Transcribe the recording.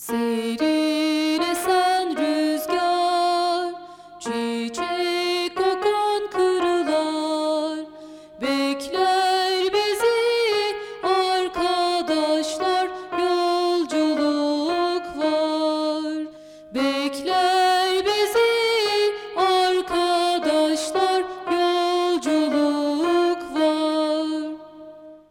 Serin esen rüzgar, çiçek kokan kırılar, bekler bizi arkadaşlar, yolculuk var, bekler.